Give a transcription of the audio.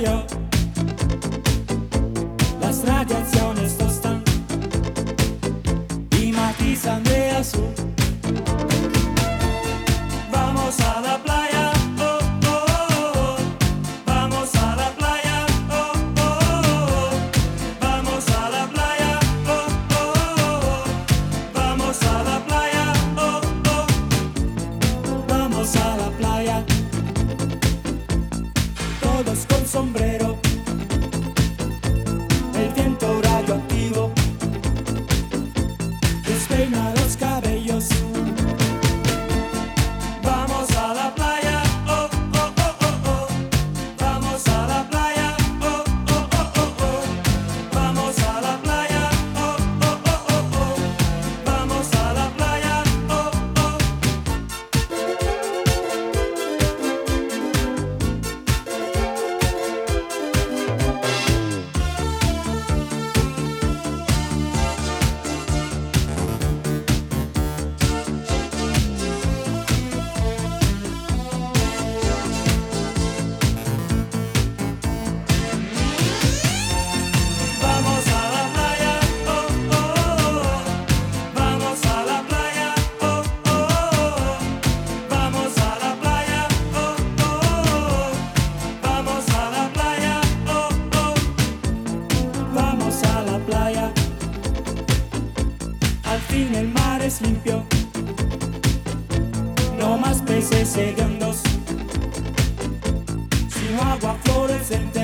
io La stradiazione sto stanco Di Matisa Andrea su el mar es limpio. No más peces hediondos, sino agua fluorescente.